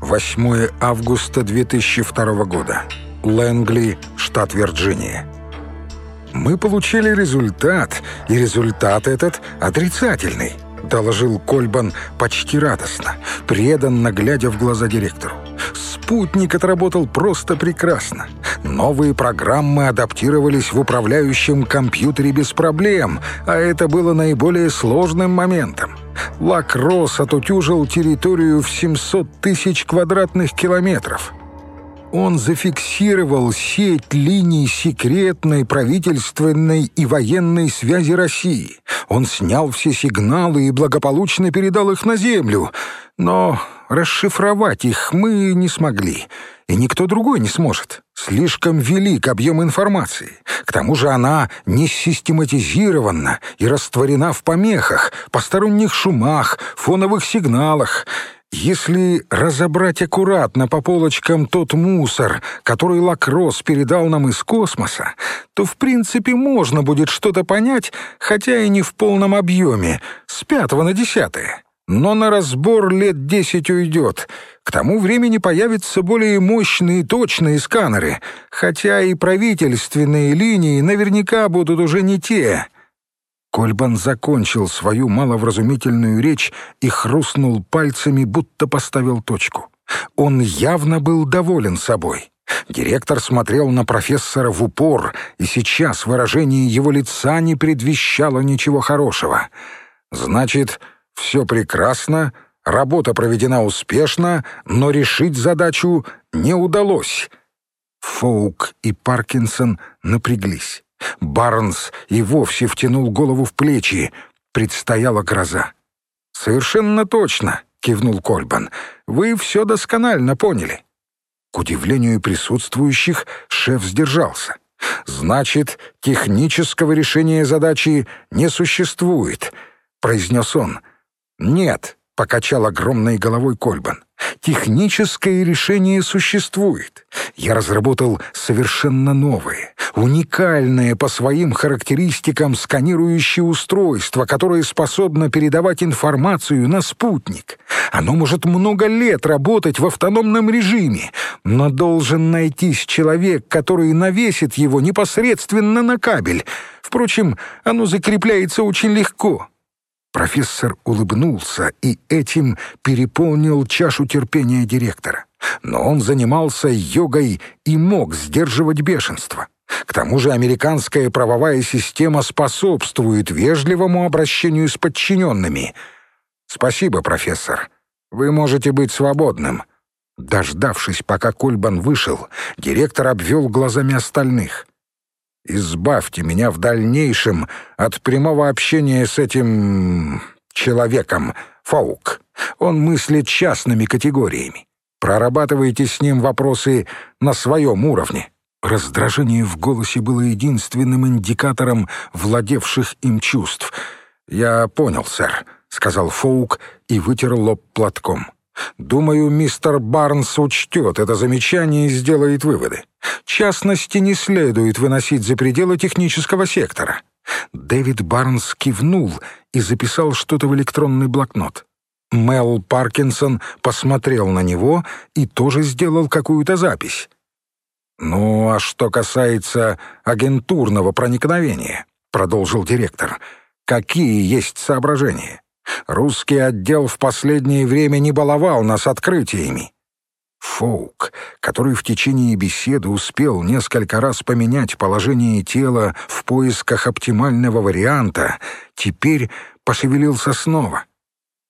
8 августа 2002 года. Лэнгли, штат Вирджиния. «Мы получили результат, и результат этот отрицательный», — доложил Кольбан почти радостно, преданно глядя в глаза директору. «Спутник отработал просто прекрасно. Новые программы адаптировались в управляющем компьютере без проблем, а это было наиболее сложным моментом. Лакросс отутюжил территорию в 700 тысяч квадратных километров. Он зафиксировал сеть линий секретной, правительственной и военной связи России. Он снял все сигналы и благополучно передал их на Землю. Но расшифровать их мы не смогли, и никто другой не сможет. Слишком велик объем информации. К тому же она не систематизирована и растворена в помехах, посторонних шумах, фоновых сигналах. Если разобрать аккуратно по полочкам тот мусор, который Лакросс передал нам из космоса, то в принципе можно будет что-то понять, хотя и не в полном объеме, с пятого на десятое. Но на разбор лет десять уйдет. К тому времени появятся более мощные и точные сканеры, хотя и правительственные линии наверняка будут уже не те. Кольбан закончил свою маловразумительную речь и хрустнул пальцами, будто поставил точку. Он явно был доволен собой. Директор смотрел на профессора в упор, и сейчас выражение его лица не предвещало ничего хорошего. «Значит, все прекрасно, работа проведена успешно, но решить задачу не удалось. Фоук и Паркинсон напряглись. Барнс и вовсе втянул голову в плечи. Предстояла гроза. «Совершенно точно», — кивнул Кольбан. «Вы все досконально поняли». К удивлению присутствующих, шеф сдержался. «Значит, технического решения задачи не существует», — произнес он. «Нет», — покачал огромной головой Кольбан. «Техническое решение существует. Я разработал совершенно новое, уникальное по своим характеристикам сканирующее устройство, которое способно передавать информацию на спутник. Оно может много лет работать в автономном режиме, но должен найтись человек, который навесит его непосредственно на кабель. Впрочем, оно закрепляется очень легко». Профессор улыбнулся и этим переполнил чашу терпения директора. Но он занимался йогой и мог сдерживать бешенство. К тому же американская правовая система способствует вежливому обращению с подчиненными. «Спасибо, профессор. Вы можете быть свободным». Дождавшись, пока Кольбан вышел, директор обвел глазами остальных — Избавьте меня в дальнейшем от прямого общения с этим... человеком, Фаук. Он мыслит частными категориями. Прорабатывайте с ним вопросы на своем уровне». Раздражение в голосе было единственным индикатором владевших им чувств. «Я понял, сэр», — сказал Фоук и вытер лоб платком. Думаю, мистер Барнс учтет это замечание и сделает выводы. Частности не следует выносить за пределы технического сектора. Дэвид Барнс кивнул и записал что-то в электронный блокнот. Мел Паркинсон посмотрел на него и тоже сделал какую-то запись. «Ну, а что касается агентурного проникновения», — продолжил директор, — «какие есть соображения?» Русский отдел в последнее время не баловал нас открытиями. Фоук, который в течение беседы успел несколько раз поменять положение тела в поисках оптимального варианта, теперь пошевелился снова.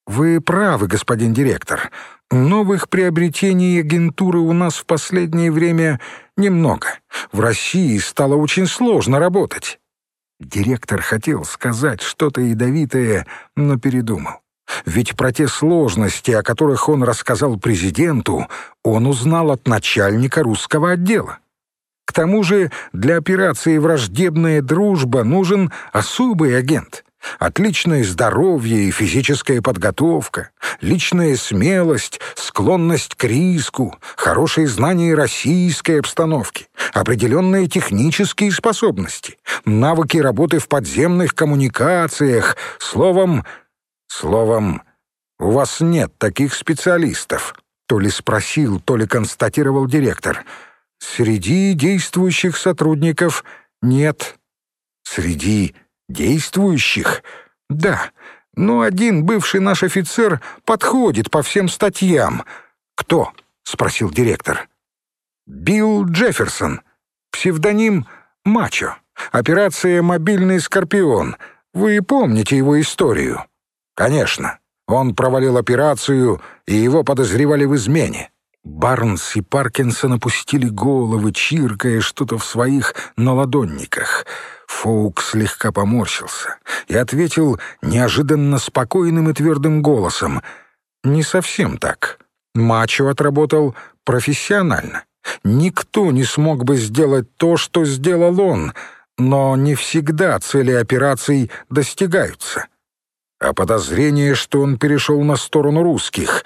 «Вы правы, господин директор. Новых приобретений агентуры у нас в последнее время немного. В России стало очень сложно работать». Директор хотел сказать что-то ядовитое, но передумал. Ведь про те сложности, о которых он рассказал президенту, он узнал от начальника русского отдела. К тому же для операции «Враждебная дружба» нужен особый агент. Отличное здоровье и физическая подготовка, личная смелость, склонность к риску, хорошие знания российской обстановки, определенные технические способности, навыки работы в подземных коммуникациях, словом... Словом, у вас нет таких специалистов, То ли спросил, то ли констатировал директор. Среди действующих сотрудников нет. Среди действующих? Да. Но один бывший наш офицер подходит по всем статьям. Кто? Спросил директор. Билл Джефферсон. Псевдоним Мачо. Операция «Мобильный Скорпион». Вы помните его историю? Конечно. Он провалил операцию, и его подозревали в измене. Барнс и Паркинсон опустили головы, чиркая что-то в своих наладонниках. Фоук слегка поморщился и ответил неожиданно спокойным и твердым голосом. «Не совсем так. Мачо отработал профессионально. Никто не смог бы сделать то, что сделал он, но не всегда цели операций достигаются. А подозрение, что он перешел на сторону русских,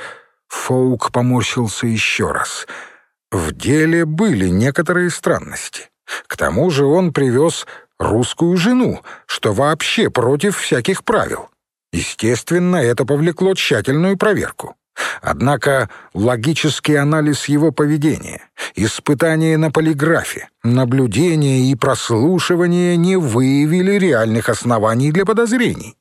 Фоук поморщился еще раз. В деле были некоторые странности. К тому же он привез русскую жену, что вообще против всяких правил. Естественно, это повлекло тщательную проверку. Однако логический анализ его поведения, испытания на полиграфе, наблюдение и прослушивание не выявили реальных оснований для подозрений.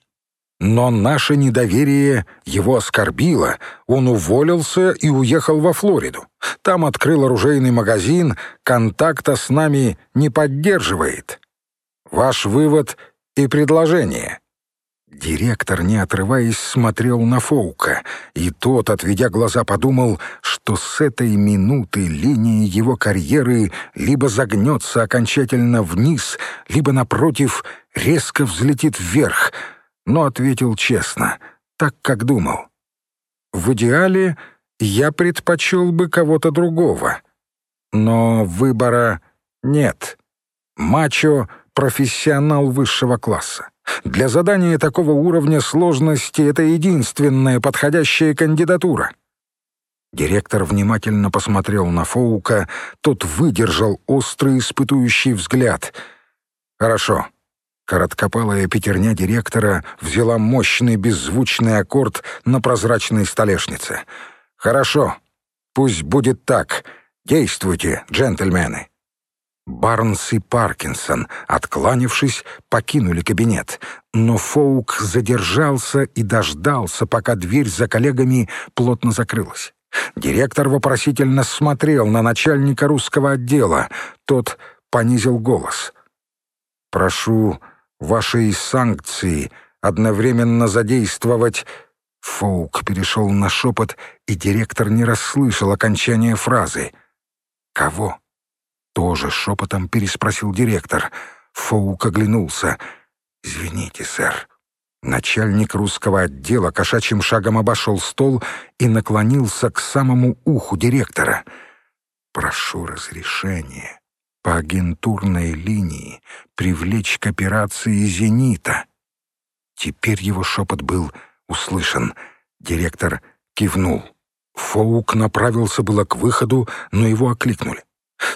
Но наше недоверие его оскорбило, он уволился и уехал во Флориду. Там открыл оружейный магазин, контакта с нами не поддерживает. Ваш вывод и предложение. Директор, не отрываясь, смотрел на Фоука, и тот, отведя глаза, подумал, что с этой минуты линия его карьеры либо загнется окончательно вниз, либо, напротив, резко взлетит вверх, но ответил честно, так, как думал. В идеале я предпочел бы кого-то другого, но выбора нет. Мачо — профессионал высшего класса. Для задания такого уровня сложности это единственная подходящая кандидатура. Директор внимательно посмотрел на Фоука, тот выдержал острый испытующий взгляд. «Хорошо». Короткопалая пятерня директора взяла мощный беззвучный аккорд на прозрачной столешнице. «Хорошо. Пусть будет так. Действуйте, джентльмены». Барнс и Паркинсон, откланившись, покинули кабинет, но Фоук задержался и дождался, пока дверь за коллегами плотно закрылась. Директор вопросительно смотрел на начальника русского отдела. Тот понизил голос. «Прошу вашей санкции одновременно задействовать...» Фоук перешел на шепот, и директор не расслышал окончания фразы. «Кого?» тоже шепотом переспросил директор. Фоук оглянулся. «Извините, сэр». Начальник русского отдела кошачьим шагом обошел стол и наклонился к самому уху директора. «Прошу разрешения по агентурной линии привлечь к операции «Зенита». Теперь его шепот был услышан. Директор кивнул. Фоук направился было к выходу, но его окликнули.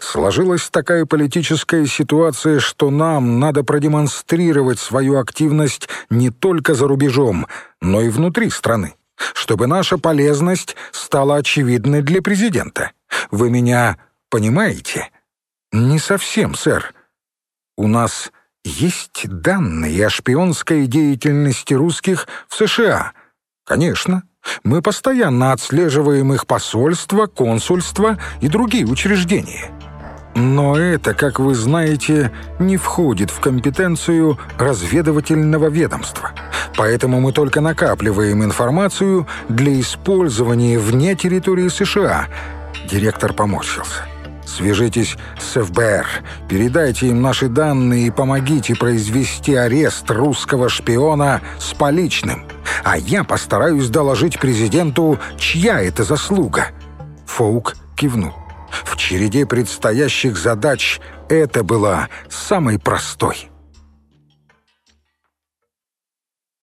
Сложилась такая политическая ситуация, что нам надо продемонстрировать свою активность не только за рубежом, но и внутри страны, чтобы наша полезность стала очевидной для президента. Вы меня понимаете? Не совсем, сэр. У нас есть данные о шпионской деятельности русских в США. Конечно. Мы постоянно отслеживаем их посольства, консульства и другие учреждения. Но это, как вы знаете, не входит в компетенцию разведывательного ведомства. Поэтому мы только накапливаем информацию для использования вне территории США. Директор поморщился. Свяжитесь с ФБР, передайте им наши данные и помогите произвести арест русского шпиона с поличным а я постараюсь доложить президенту, чья это заслуга». Фоук кивнул. В череде предстоящих задач это была самой простой.